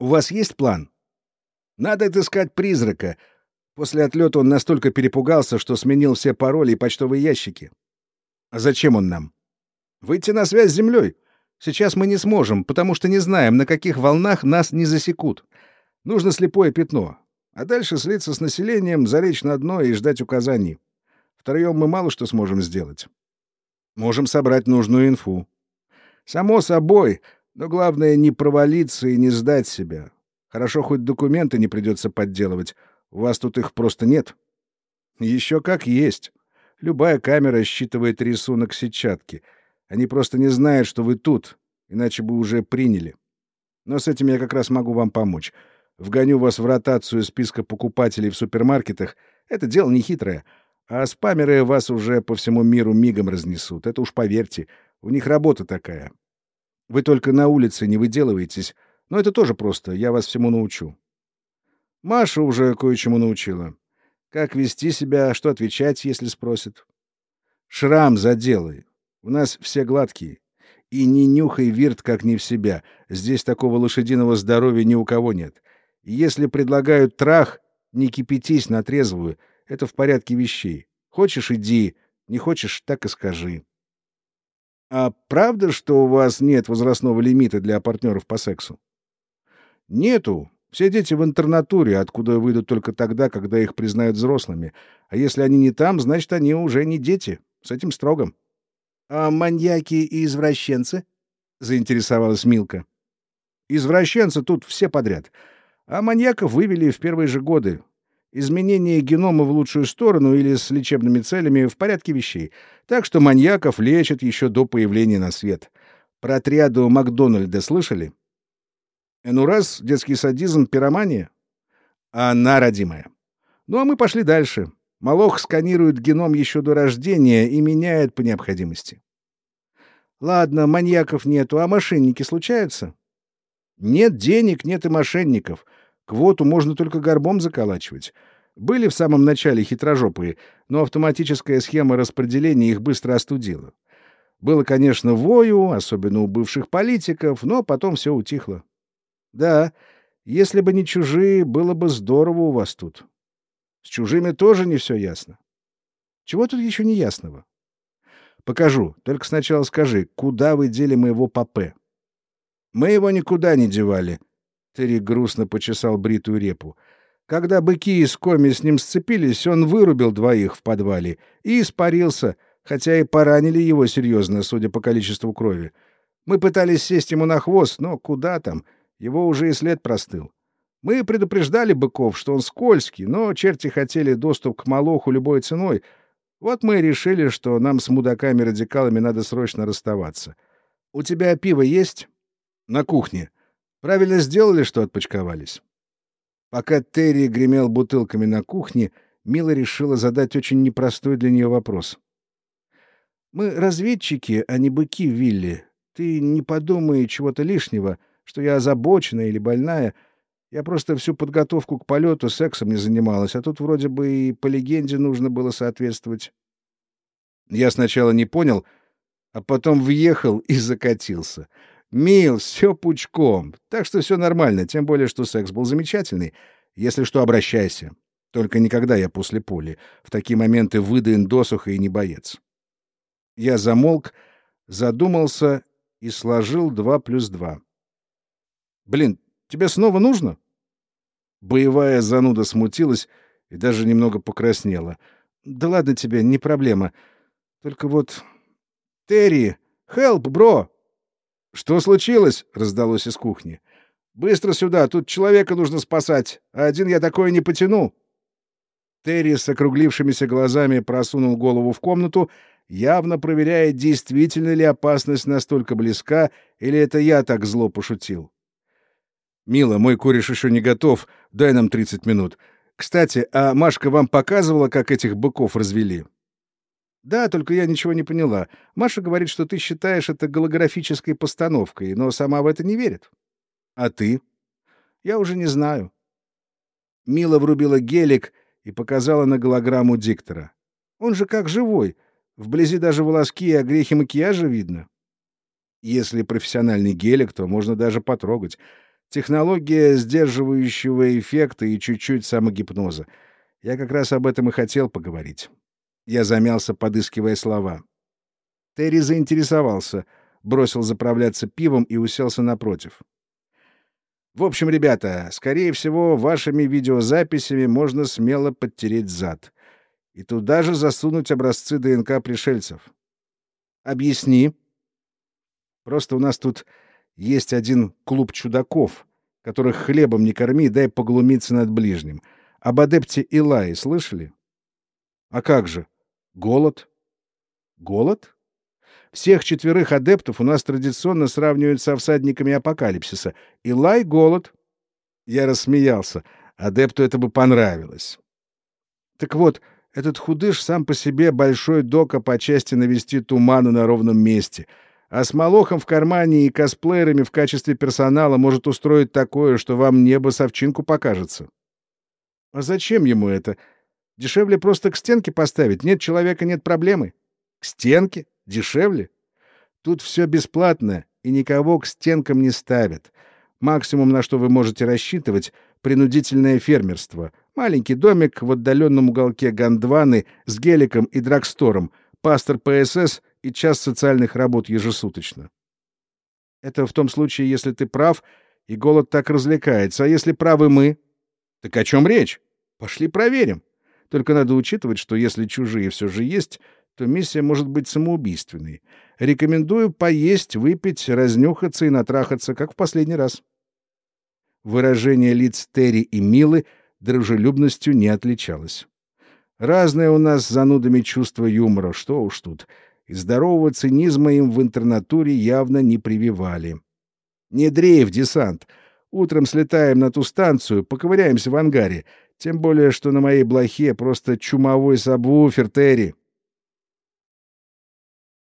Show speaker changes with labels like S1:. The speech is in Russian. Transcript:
S1: У вас есть план? Надо отыскать призрака. После отлета он настолько перепугался, что сменил все пароли и почтовые ящики. А зачем он нам? Выйти на связь с Землей. Сейчас мы не сможем, потому что не знаем, на каких волнах нас не засекут. Нужно слепое пятно. А дальше слиться с населением, залечь на дно и ждать указаний. Втроем мы мало что сможем сделать. Можем собрать нужную инфу. Само собой, но главное не провалиться и не сдать себя. Хорошо, хоть документы не придется подделывать. У вас тут их просто нет. Еще как есть. Любая камера считывает рисунок сетчатки. Они просто не знают, что вы тут, иначе бы уже приняли. Но с этим я как раз могу вам помочь. Вгоню вас в ротацию списка покупателей в супермаркетах. Это дело нехитрое. А спамеры вас уже по всему миру мигом разнесут. Это уж поверьте. У них работа такая. Вы только на улице не выделываетесь. Но это тоже просто. Я вас всему научу. Маша уже кое-чему научила. Как вести себя, что отвечать, если спросят. Шрам заделай. У нас все гладкие. И не нюхай вирт, как не в себя. Здесь такого лошадиного здоровья ни у кого нет. Если предлагают трах, не кипятись на трезвую. Это в порядке вещей. Хочешь — иди. Не хочешь — так и скажи. А правда, что у вас нет возрастного лимита для партнеров по сексу? Нету. Все дети в интернатуре, откуда выйдут только тогда, когда их признают взрослыми. А если они не там, значит, они уже не дети. С этим строгом. — А маньяки и извращенцы? — заинтересовалась Милка. — Извращенцы тут все подряд. А маньяков вывели в первые же годы. Изменение генома в лучшую сторону или с лечебными целями в порядке вещей. Так что маньяков лечат еще до появления на свет. Про отряду Макдональда слышали? — ну раз, детский садизм, пиромания. Она родимая. Ну а мы пошли дальше. Молох сканирует геном еще до рождения и меняет по необходимости. Ладно, маньяков нету, а мошенники случаются? Нет денег, нет и мошенников. Квоту можно только горбом заколачивать. Были в самом начале хитрожопые, но автоматическая схема распределения их быстро остудила. Было, конечно, вою, особенно у бывших политиков, но потом все утихло. Да, если бы не чужие, было бы здорово у вас тут. С чужими тоже не все ясно. Чего тут еще не ясного? Покажу. Только сначала скажи, куда вы дели моего папе? Мы его никуда не девали. Терри грустно почесал бритую репу. Когда быки из коми с ним сцепились, он вырубил двоих в подвале и испарился, хотя и поранили его серьезно, судя по количеству крови. Мы пытались сесть ему на хвост, но куда там — его уже и след простыл. Мы предупреждали быков, что он скользкий, но черти хотели доступ к Малоху любой ценой. Вот мы и решили, что нам с мудаками-радикалами надо срочно расставаться. У тебя пиво есть? На кухне. Правильно сделали, что отпочковались. Пока Терри гремел бутылками на кухне, Мила решила задать очень непростой для нее вопрос. «Мы разведчики, а не быки, Вилли. Ты не подумай чего-то лишнего что я озабочена или больная. Я просто всю подготовку к полету сексом не занималась, а тут вроде бы и по легенде нужно было соответствовать. Я сначала не понял, а потом въехал и закатился. Мил, все пучком, так что все нормально, тем более, что секс был замечательный. Если что, обращайся. Только никогда я после пули. В такие моменты выдаен досуха и не боец. Я замолк, задумался и сложил два плюс два. Блин, тебе снова нужно? Боевая зануда смутилась и даже немного покраснела. Да ладно тебе, не проблема. Только вот... Терри! Хелп, бро! Что случилось? Раздалось из кухни. Быстро сюда, тут человека нужно спасать, а один я такое не потяну. Терри с округлившимися глазами просунул голову в комнату, явно проверяя, действительно ли опасность настолько близка, или это я так зло пошутил. «Мила, мой кореш еще не готов. Дай нам 30 минут. Кстати, а Машка вам показывала, как этих быков развели?» «Да, только я ничего не поняла. Маша говорит, что ты считаешь это голографической постановкой, но сама в это не верит». «А ты?» «Я уже не знаю». Мила врубила гелик и показала на голограмму диктора. «Он же как живой. Вблизи даже волоски и огрехи макияжа видно». «Если профессиональный гелик, то можно даже потрогать». Технология сдерживающего эффекта и чуть-чуть самогипноза. Я как раз об этом и хотел поговорить. Я замялся, подыскивая слова. Терри заинтересовался, бросил заправляться пивом и уселся напротив. В общем, ребята, скорее всего, вашими видеозаписями можно смело подтереть зад. И туда же засунуть образцы ДНК пришельцев. Объясни. Просто у нас тут есть один клуб чудаков, которых хлебом не корми, дай поглумиться над ближним. Об адепте Илаи слышали? А как же? Голод? Голод? Всех четверых адептов у нас традиционно сравнивают со всадниками апокалипсиса. Илай — голод. Я рассмеялся. Адепту это бы понравилось. Так вот, этот худыш сам по себе большой дока по части навести тумана на ровном месте — а с Молохом в кармане и косплеерами в качестве персонала может устроить такое, что вам небо совчинку покажется. А зачем ему это? Дешевле просто к стенке поставить. Нет человека, нет проблемы. К стенке? Дешевле? Тут все бесплатно, и никого к стенкам не ставят. Максимум, на что вы можете рассчитывать — принудительное фермерство. Маленький домик в отдаленном уголке Гондваны с геликом и драгстором, пастор ПСС и час социальных работ ежесуточно. Это в том случае, если ты прав, и голод так развлекается. А если правы мы? Так о чем речь? Пошли проверим. Только надо учитывать, что если чужие все же есть, то миссия может быть самоубийственной. Рекомендую поесть, выпить, разнюхаться и натрахаться, как в последний раз. Выражение лиц Терри и Милы дружелюбностью не отличалось. Разное у нас с занудами чувство юмора, что уж тут и здорового цинизма им в интернатуре явно не прививали. «Не дрейф, десант! Утром слетаем на ту станцию, поковыряемся в ангаре, тем более, что на моей блохе просто чумовой сабвуфер, Терри!»